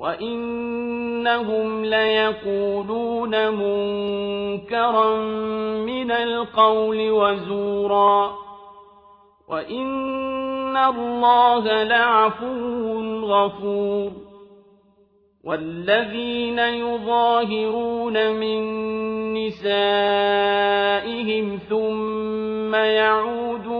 وإنهم ليقولون منكرا من القول وزورا وإن الله لعفو غفور والذين يظاهرون من نسائهم ثم يعودون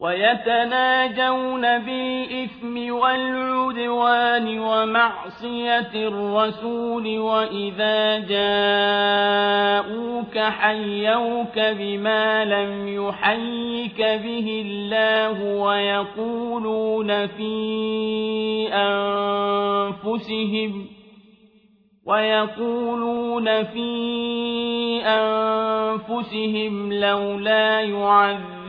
ويتناجون بالإثم والعدوان ومعصية الرسول وإذا جاءوك حيوك بما لم يحيك به الله ويقولون في أنفسهم ويقولون في أنفسهم لولا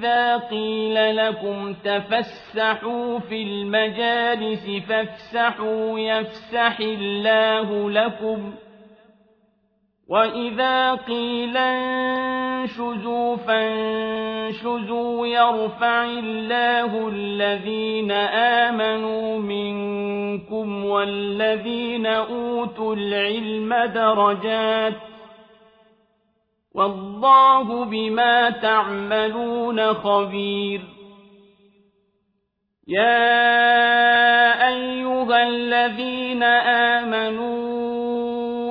إذا قيل لكم تفسحوا في المجالس فافسحوا يفسح الله لكم وإذا قيل انشزوا فانشزوا يرفع الله الذين آمنوا منكم والذين أوتوا العلم درجات والله بما تعملون خبير. يا أيها الذين آمنوا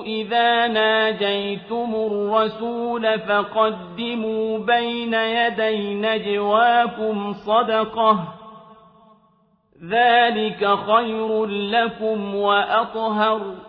إذا ناجيتم الرسول فقدموا بين يدي نجواكم صدقة. ذلك خير لكم وأطهر.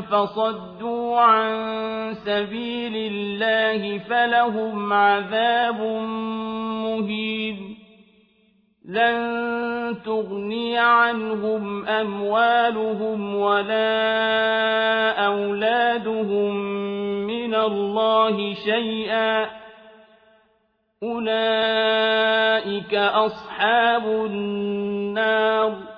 فصدوا عن سبيل الله فلهم عذاب مهين لن تغني عنهم أموالهم ولا أولادهم من الله شيئا أولئك أصحاب النار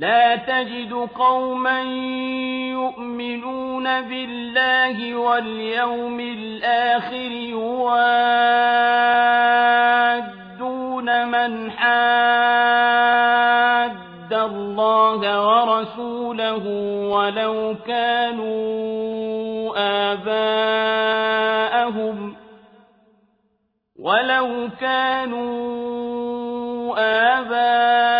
لا تجد قوما يؤمنون بالله واليوم الآخر يوادون من حاد الله ورسوله ولو كانوا آباءهم ولو كانوا آباءهم